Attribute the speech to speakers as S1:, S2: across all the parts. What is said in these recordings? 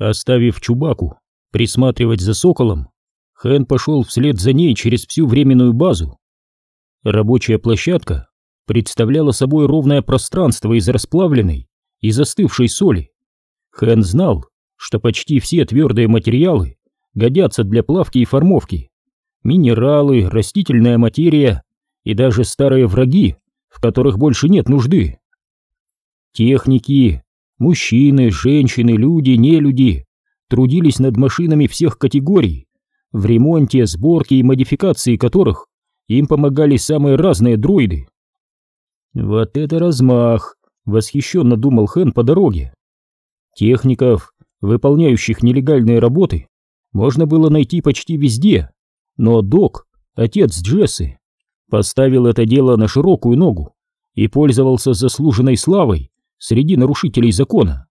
S1: Оставив Чубаку присматривать за соколом, Хэн пошел вслед за ней через всю временную базу. Рабочая площадка представляла собой ровное пространство из расплавленной и застывшей соли. Хэн знал, что почти все твердые материалы годятся для плавки и формовки. Минералы, растительная материя и даже старые враги, в которых больше нет нужды. Техники, мужчины, женщины, люди, нелюди трудились над машинами всех категорий, в ремонте, сборке и модификации которых им помогали самые разные дроиды. Вот это размах, восхищенно думал Хэн по дороге. Техников, выполняющих нелегальные работы, можно было найти почти везде, но док, отец Джесси, поставил это дело на широкую ногу и пользовался заслуженной славой среди нарушителей закона.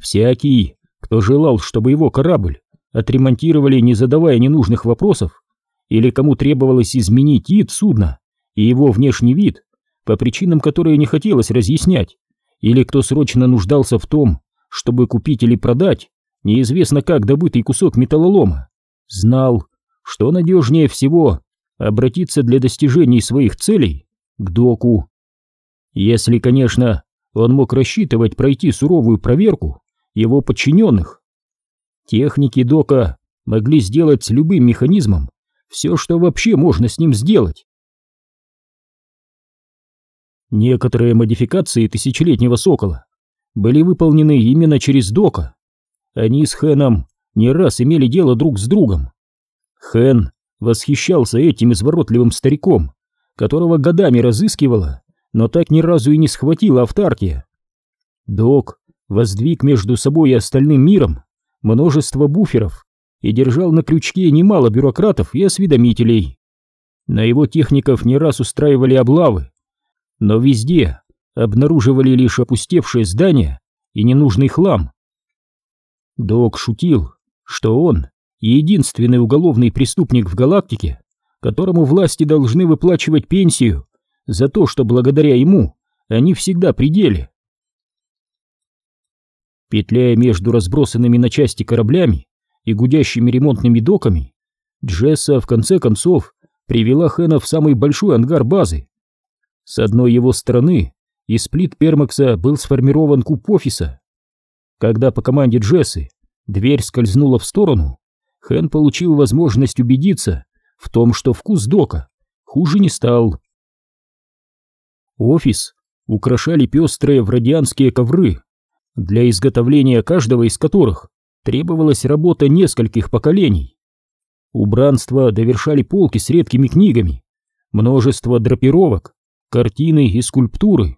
S1: Всякий, кто желал, чтобы его корабль отремонтировали, не задавая ненужных вопросов, или кому требовалось изменить вид судна и его внешний вид, по причинам, которые не хотелось разъяснять, или кто срочно нуждался в том, чтобы купить или продать неизвестно как добытый кусок металлолома, знал, что надежнее всего обратиться для достижения своих целей к доку. Если, конечно, он мог рассчитывать пройти суровую проверку его подчиненных. Техники дока могли сделать с любым механизмом все, что вообще можно с ним сделать. Некоторые модификации тысячелетнего сокола были выполнены именно через дока. Они с Хэном не раз имели дело друг с другом. Хэн восхищался этим изворотливым стариком, которого годами разыскивала, но так ни разу и не схватила автаркия. Док воздвиг между собой и остальным миром множество буферов и держал на крючке немало бюрократов и осведомителей. На его техников не раз устраивали облавы, но везде обнаруживали лишь опустевшие здания и ненужный хлам. Док шутил, что он единственный уголовный преступник в галактике, которому власти должны выплачивать пенсию за то, что благодаря ему они всегда при деле. Петляя между разбросанными на части кораблями и гудящими ремонтными доками, Джесса в конце концов привела Хэна в самый большой ангар базы. С одной его стороны из плит Пермакса был сформирован куб офиса. Когда по команде Джессы дверь скользнула в сторону, Хэн получил возможность убедиться в том, что вкус дока хуже не стал. Офис украшали пестрые врадианские ковры, для изготовления каждого из которых требовалась работа нескольких поколений. Убранство довершали полки с редкими книгами, множество драпировок, картины и скульптуры.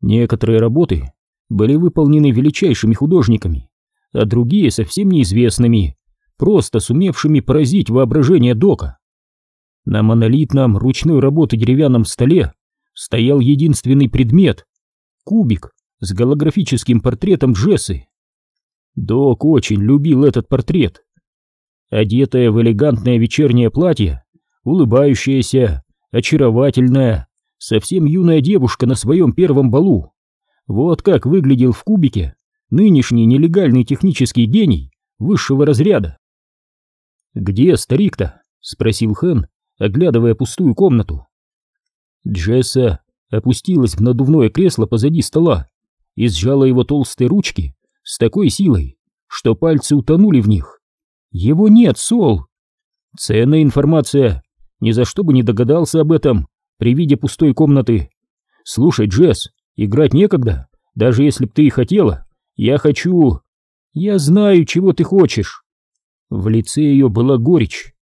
S1: Некоторые работы были выполнены величайшими художниками, а другие совсем неизвестными, просто сумевшими поразить воображение Дока. На монолитном ручной работы деревянном столе стоял единственный предмет — кубик с голографическим портретом Джессы. Док очень любил этот портрет. Одетая в элегантное вечернее платье, улыбающаяся, очаровательная, совсем юная девушка на своем первом балу. Вот как выглядел в кубике нынешний нелегальный технический гений высшего разряда. «Где старик-то?» — спросил Хэн, оглядывая пустую комнату. Джесса опустилась в надувное кресло позади стола и сжала его толстые ручки с такой силой, что пальцы утонули в них. «Его нет, Сол!» Ценная информация. Ни за что бы не догадался об этом при виде пустой комнаты. «Слушай, Джесс, играть некогда, даже если б ты и хотела. Я хочу...» «Я знаю, чего ты хочешь!» В лице ее была горечь,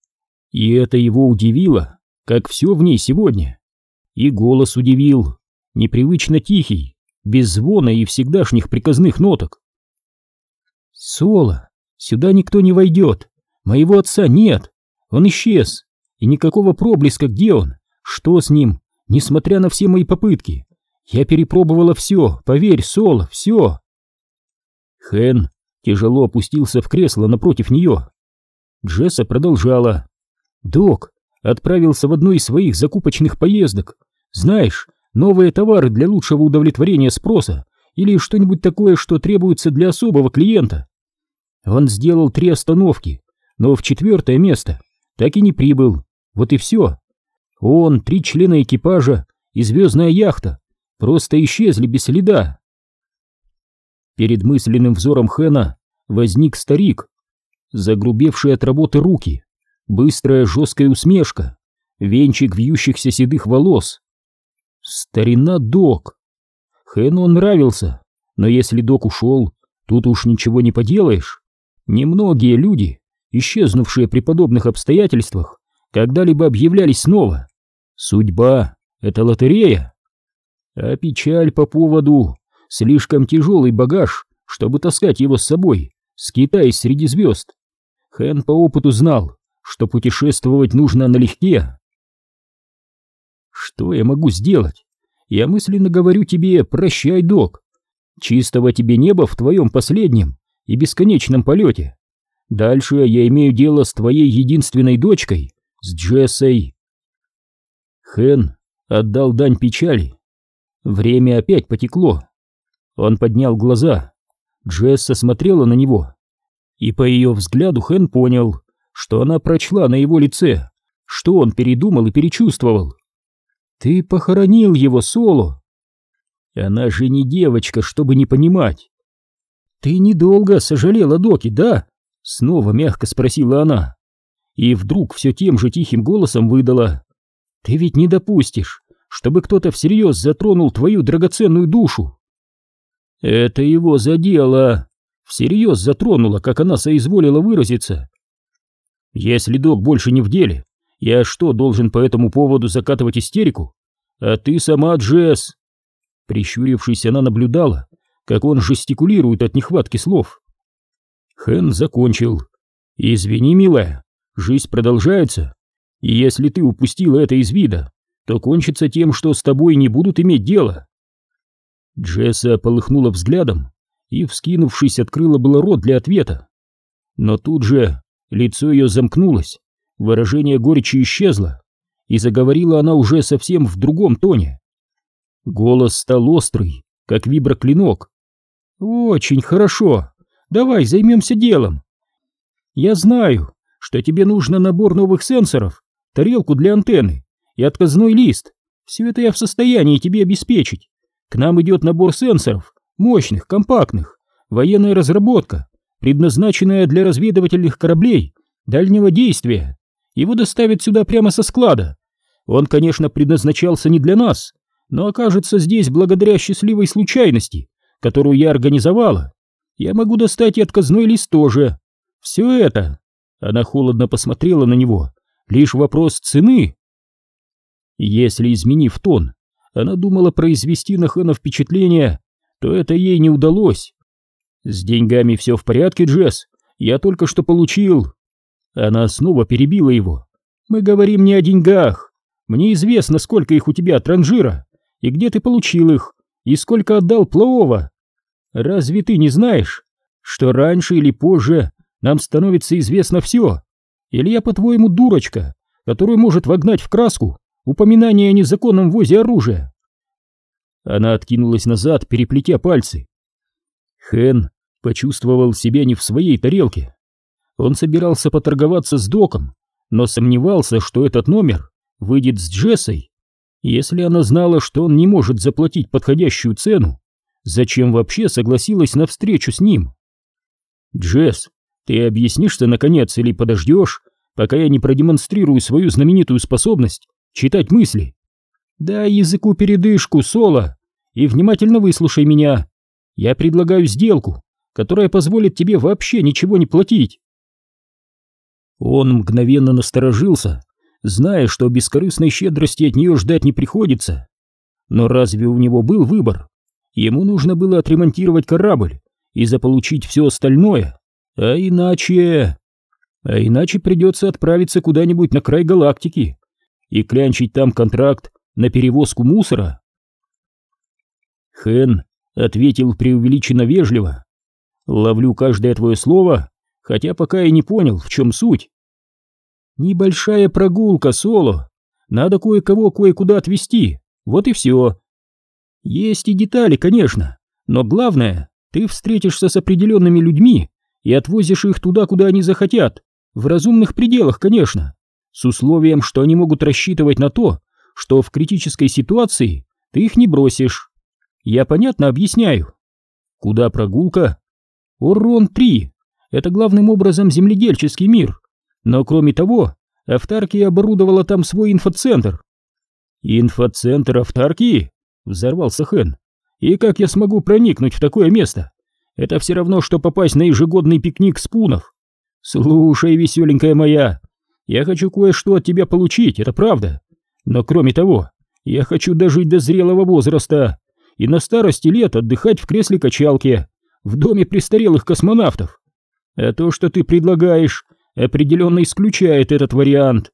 S1: и это его удивило, как все в ней сегодня. И голос удивил, непривычно тихий, без звона и всегдашних приказных ноток. «Соло, сюда никто не войдет, моего отца нет, он исчез, и никакого проблеска, где он, что с ним, несмотря на все мои попытки. Я перепробовала все, поверь, Соло, все». Хэн тяжело опустился в кресло напротив нее. Джесса продолжала. «Док отправился в одну из своих закупочных поездок. Знаешь, новые товары для лучшего удовлетворения спроса или что-нибудь такое, что требуется для особого клиента. Он сделал три остановки, но в четвертое место так и не прибыл. Вот и все. Он, три члена экипажа и звездная яхта просто исчезли без следа. Перед мысленным взором Хэна возник старик, загрубевшие от работы руки, быстрая жесткая усмешка, венчик вьющихся седых волос. Старина Док. Хэну он нравился, но если Док ушел, тут уж ничего не поделаешь. Немногие люди, исчезнувшие при подобных обстоятельствах, когда-либо объявлялись снова. Судьба — это лотерея. А печаль по поводу слишком тяжелый багаж, чтобы таскать его с собой, скитаясь среди звезд. Хэн по опыту знал, что путешествовать нужно налегке. Что я могу сделать? Я мысленно говорю тебе «прощай, док». Чистого тебе неба в твоем последнем и бесконечном полете. Дальше я имею дело с твоей единственной дочкой, с Джессой. Хэн отдал дань печали. Время опять потекло. Он поднял глаза. Джесса смотрела на него. И по ее взгляду Хэн понял, что она прочла на его лице, что он передумал и перечувствовал. «Ты похоронил его, Соло!» «Она же не девочка, чтобы не понимать!» «Ты недолго сожалела Доки, да?» Снова мягко спросила она. И вдруг все тем же тихим голосом выдала. «Ты ведь не допустишь, чтобы кто-то всерьез затронул твою драгоценную душу!» «Это его задело!» Всерьез затронуло, как она соизволила выразиться. «Если док больше не в деле, я что, должен по этому поводу закатывать истерику? А ты сама, Джесс!» Прищурившись, она наблюдала, как он жестикулирует от нехватки слов. Хэн закончил. «Извини, милая, жизнь продолжается, и если ты упустила это из вида, то кончится тем, что с тобой не будут иметь дела». Джесса полыхнула взглядом и, вскинувшись, открыла было рот для ответа. Но тут же лицо ее замкнулось, выражение горечи исчезло, и заговорила она уже совсем в другом тоне. Голос стал острый, как виброклинок. «Очень хорошо. Давай займемся делом. Я знаю, что тебе нужно набор новых сенсоров, тарелку для антенны и отказной лист. Все это я в состоянии тебе обеспечить. К нам идет набор сенсоров, мощных, компактных, военная разработка, предназначенная для разведывательных кораблей дальнего действия. Его доставят сюда прямо со склада. Он, конечно, предназначался не для нас, но окажется здесь благодаря счастливой случайности, которую я организовала. Я могу достать и отказной лист тоже. Все это, она холодно посмотрела на него, лишь вопрос цены. Если, изменив тон, она думала произвести на Хэна впечатление, то это ей не удалось. С деньгами все в порядке, Джесс, я только что получил. Она снова перебила его. Мы говорим не о деньгах. Мне известно, сколько их у тебя от ранжира, и где ты получил их, и сколько отдал Плоова. Разве ты не знаешь, что раньше или позже нам становится известно все? Или я, по-твоему, дурочка, которую может вогнать в краску упоминание о незаконном возе оружия?» Она откинулась назад, переплетя пальцы. Хэн почувствовал себя не в своей тарелке. Он собирался поторговаться с Доком, но сомневался, что этот номер выйдет с Джессой. Если она знала, что он не может заплатить подходящую цену, Зачем вообще согласилась на встречу с ним? Джесс, ты объяснишься наконец или подождешь, пока я не продемонстрирую свою знаменитую способность читать мысли? Дай языку передышку, Соло, и внимательно выслушай меня. Я предлагаю сделку, которая позволит тебе вообще ничего не платить. Он мгновенно насторожился, зная, что бескорыстной щедрости от нее ждать не приходится. Но разве у него был выбор? Ему нужно было отремонтировать корабль и заполучить все остальное, а иначе... А иначе придется отправиться куда-нибудь на край галактики и клянчить там контракт на перевозку мусора. Хэн ответил преувеличенно вежливо. «Ловлю каждое твое слово, хотя пока и не понял, в чем суть». «Небольшая прогулка, Соло. Надо кое-кого кое-куда отвезти. Вот и все. Есть и детали, конечно, Но главное, ты встретишься с определенными людьми и отвозишь их туда, куда они захотят, в разумных пределах, конечно, с условием, что они могут рассчитывать на то, что в критической ситуации ты их не бросишь. Я понятно объясняю. Куда прогулка? Урон-3. Это главным образом земледельческий мир. Но кроме того, Автаркия оборудовала там свой инфоцентр. Инфоцентр Автаркии? Взорвался Хэн. И как я смогу проникнуть в такое место? Это все равно, что попасть на ежегодный пикник спунов. Слушай, веселенькая моя, я хочу кое-что от тебя получить, это правда. Но кроме того, я хочу дожить до зрелого возраста и на старости лет отдыхать в кресле качалки в доме престарелых космонавтов. А то, что ты предлагаешь, определенно исключает этот вариант.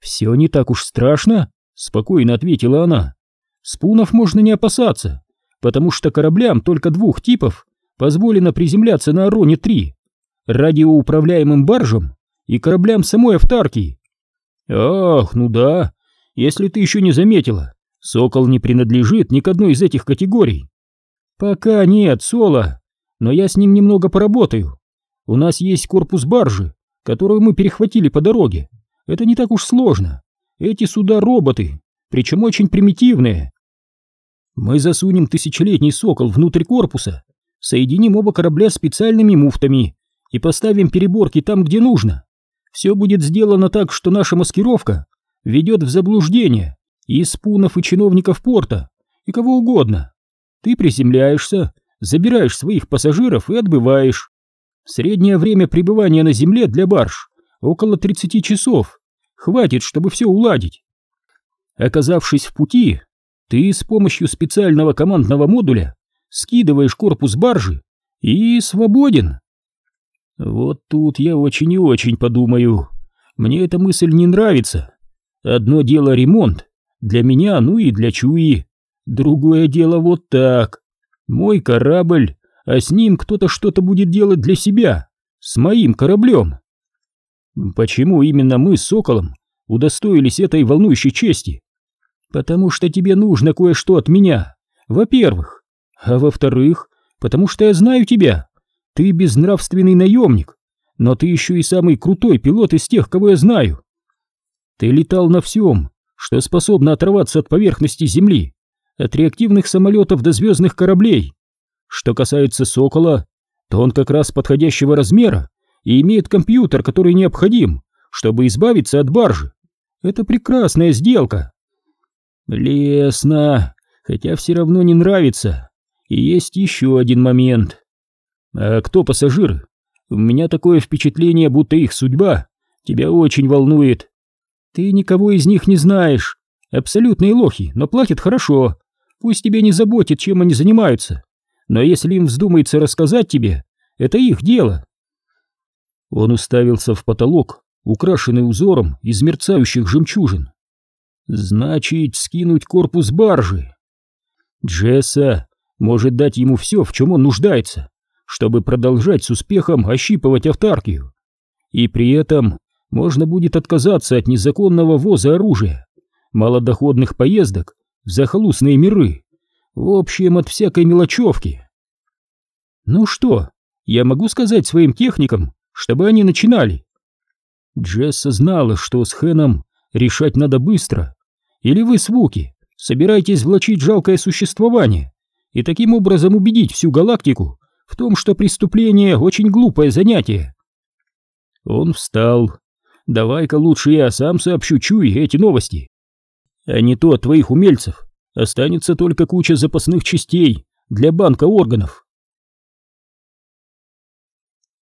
S1: Все не так уж страшно, спокойно ответила она. Спунов можно не опасаться, потому что кораблям только двух типов позволено приземляться на Ароне-3 радиоуправляемым баржам и кораблям самой автаркии. Ах, ну да, если ты еще не заметила, Сокол не принадлежит ни к одной из этих категорий. Пока нет, Соло, но я с ним немного поработаю. У нас есть корпус баржи, которую мы перехватили по дороге. Это не так уж сложно. Эти суда роботы, причем очень примитивные. Мы засунем тысячелетний сокол внутрь корпуса, соединим оба корабля специальными муфтами и поставим переборки там, где нужно. Все будет сделано так, что наша маскировка ведет в заблуждение и спунов, и чиновников порта, и кого угодно. Ты приземляешься, забираешь своих пассажиров и отбываешь. Среднее время пребывания на земле для барж около 30 часов. Хватит, чтобы все уладить. Оказавшись в пути, ты с помощью специального командного модуля скидываешь корпус баржи и свободен. Вот тут я очень и очень подумаю. Мне эта мысль не нравится. Одно дело ремонт, для меня, ну и для Чуи. Другое дело вот так. Мой корабль, а с ним кто-то что-то будет делать для себя, с моим кораблем. Почему именно мы с Соколом удостоились этой волнующей чести? Потому что тебе нужно кое-что от меня, во-первых. А во-вторых, потому что я знаю тебя. Ты безнравственный наемник, но ты еще и самый крутой пилот из тех, кого я знаю. Ты летал на всем, что способно оторваться от поверхности Земли, от реактивных самолетов до звездных кораблей. Что касается Сокола, то он как раз подходящего размера и имеет компьютер, который необходим, чтобы избавиться от баржи. Это прекрасная сделка. Лесно, хотя все равно не нравится. И есть еще один момент. А кто пассажиры? У меня такое впечатление, будто их судьба тебя очень волнует. Ты никого из них не знаешь. Абсолютные лохи, но платят хорошо. Пусть тебе не заботит, чем они занимаются. Но если им вздумается рассказать тебе, это их дело. Он уставился в потолок, украшенный узором из мерцающих жемчужин. Значит, скинуть корпус баржи. Джесса может дать ему все, в чем он нуждается чтобы продолжать с успехом ощипывать автаркию. И при этом можно будет отказаться от незаконного ввоза оружия, малодоходных поездок в захолустные миры, в общем, от всякой мелочевки. Ну что, я могу сказать своим техникам, чтобы они начинали? Джесса знала, что с Хэном решать надо быстро. Или вы, свуки, собираетесь влачить жалкое существование и таким образом убедить всю галактику, в том, что преступление очень глупое занятие. Он встал. Давай-ка лучше я сам сообщу Чуи эти новости. А не то от твоих умельцев останется только куча запасных частей для банка органов.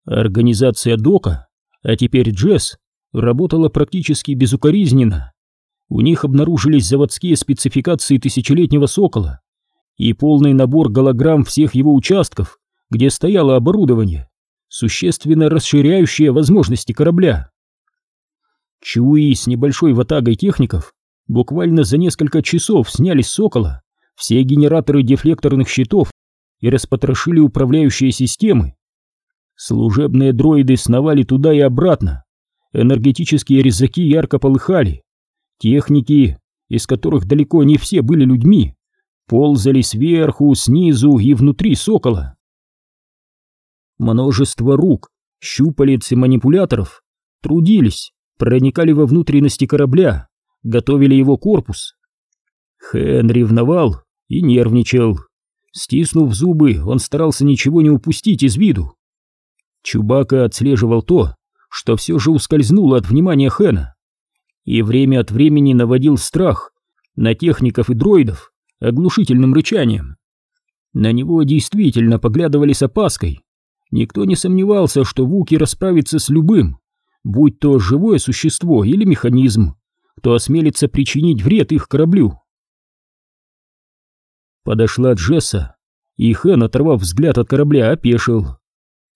S1: Организация Дока, а теперь Джесс, работала практически безукоризненно. У них обнаружились заводские спецификации тысячелетнего сокола и полный набор голограмм всех его участков, где стояло оборудование, существенно расширяющее возможности корабля. Чуи с небольшой ватагой техников буквально за несколько часов сняли с «Сокола» все генераторы дефлекторных щитов и распотрошили управляющие системы. Служебные дроиды сновали туда и обратно, энергетические резаки ярко полыхали, техники, из которых далеко не все были людьми, ползали сверху, снизу и внутри сокола. Множество рук, щупалец и манипуляторов трудились, проникали во внутренности корабля, готовили его корпус. Хэн ревновал и нервничал. Стиснув зубы, он старался ничего не упустить из виду. Чубака отслеживал то, что все же ускользнуло от внимания Хэна, и время от времени наводил страх на техников и дроидов оглушительным рычанием. На него действительно поглядывали с опаской. Никто не сомневался, что Вуки расправится с любым, будь то живое существо или механизм, кто осмелится причинить вред их кораблю. Подошла Джесса, и Хэн, оторвав взгляд от корабля, опешил.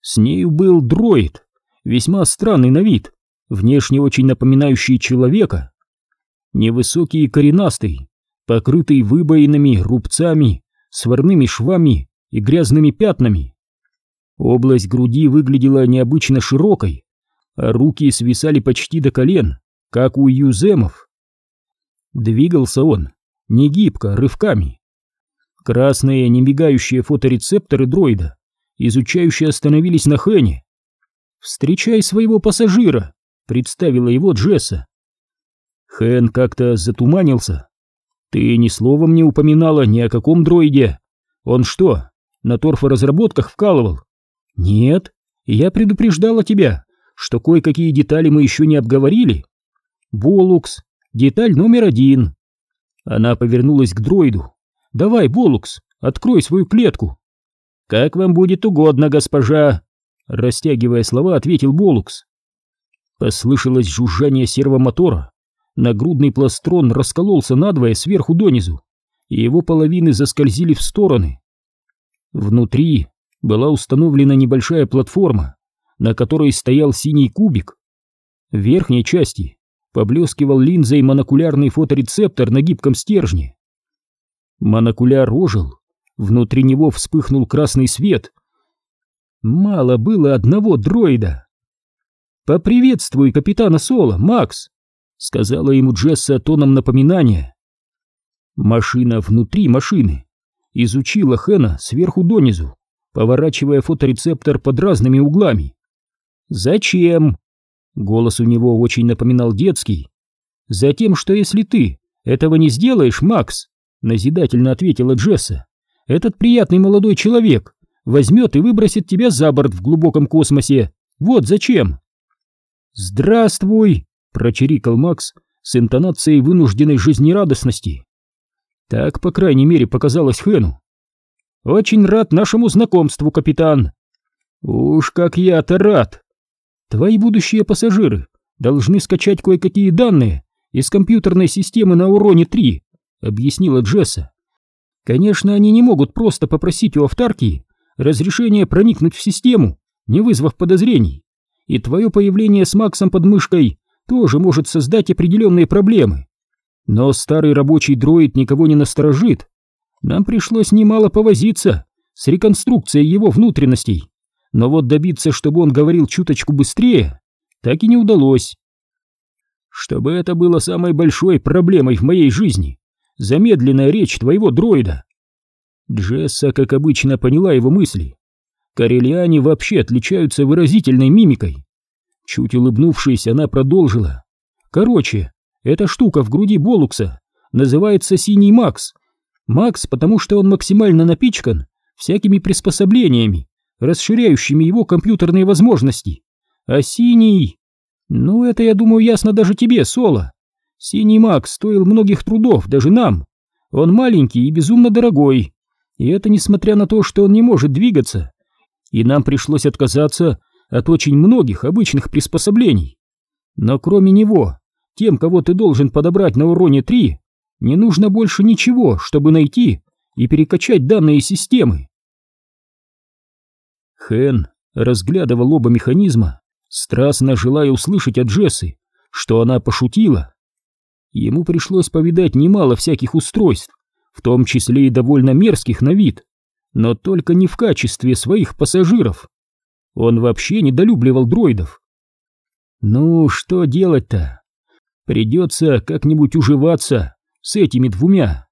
S1: С нею был дроид, весьма странный на вид, внешне очень напоминающий человека. Невысокий и коренастый, покрытый выбоинами, рубцами, сварными швами и грязными пятнами. Область груди выглядела необычно широкой, а руки свисали почти до колен, как у юземов. Двигался он не гибко, рывками. Красные, немигающие фоторецепторы дроида, изучающие остановились на Хэне. «Встречай своего пассажира», — представила его Джесса. Хэн как-то затуманился. «Ты ни словом не упоминала ни о каком дроиде. Он что, на торфоразработках вкалывал?» «Нет, я предупреждала тебя, что кое-какие детали мы еще не обговорили. Болукс, деталь номер один». Она повернулась к дроиду. Давай, Болукс, открой свою клетку. Как вам будет угодно, госпожа, растягивая слова, ответил Болукс. Послышалось жужжание сервомотора. Нагрудный пластрон раскололся надвое сверху донизу, и его половины заскользили в стороны. Внутри была установлена небольшая платформа, на которой стоял синий кубик. В верхней части поблескивал линзой монокулярный фоторецептор на гибком стержне. Монокуляр ожил, внутри него вспыхнул красный свет. Мало было одного дроида. «Поприветствуй капитана Соло, Макс!» — сказала ему Джесса тоном напоминания. Машина внутри машины изучила Хэна сверху донизу, поворачивая фоторецептор под разными углами. «Зачем?» Голос у него очень напоминал детский. «Затем, что если ты этого не сделаешь, Макс, назидательно ответила Джесса. Этот приятный молодой человек возьмет и выбросит тебя за борт в глубоком космосе. Вот зачем. Здравствуй, прочирикал Макс с интонацией вынужденной жизнерадостности. Так, по крайней мере, показалось Хэну. Очень рад нашему знакомству, капитан. Уж как я-то рад. Твои будущие пассажиры должны скачать кое-какие данные из компьютерной системы на Уроне-3 объяснила Джесса. Конечно, они не могут просто попросить у автарки разрешения проникнуть в систему, не вызвав подозрений. И твое появление с Максом под мышкой тоже может создать определенные проблемы. Но старый рабочий дроид никого не насторожит. Нам пришлось немало повозиться с реконструкцией его внутренностей. Но вот добиться, чтобы он говорил чуточку быстрее, так и не удалось. Чтобы это было самой большой проблемой в моей жизни, замедленная речь твоего дроида. Джесса, как обычно, поняла его мысли. Карелиане вообще отличаются выразительной мимикой. Чуть улыбнувшись, она продолжила. Короче, эта штука в груди Болукса называется «Синий Макс». Макс, потому что он максимально напичкан всякими приспособлениями, расширяющими его компьютерные возможности. А синий... Ну, это, я думаю, ясно даже тебе, Соло. Синий маг стоил многих трудов, даже нам. Он маленький и безумно дорогой. И это несмотря на то, что он не может двигаться. И нам пришлось отказаться от очень многих обычных приспособлений. Но кроме него, тем, кого ты должен подобрать на уроне 3, не нужно больше ничего, чтобы найти и перекачать данные системы. Хэн разглядывал оба механизма, страстно желая услышать от Джессы, что она пошутила. Ему пришлось повидать немало всяких устройств, в том числе и довольно мерзких на вид, но только не в качестве своих пассажиров. Он вообще недолюбливал дроидов. Ну, что делать-то? Придется как-нибудь уживаться с этими двумя.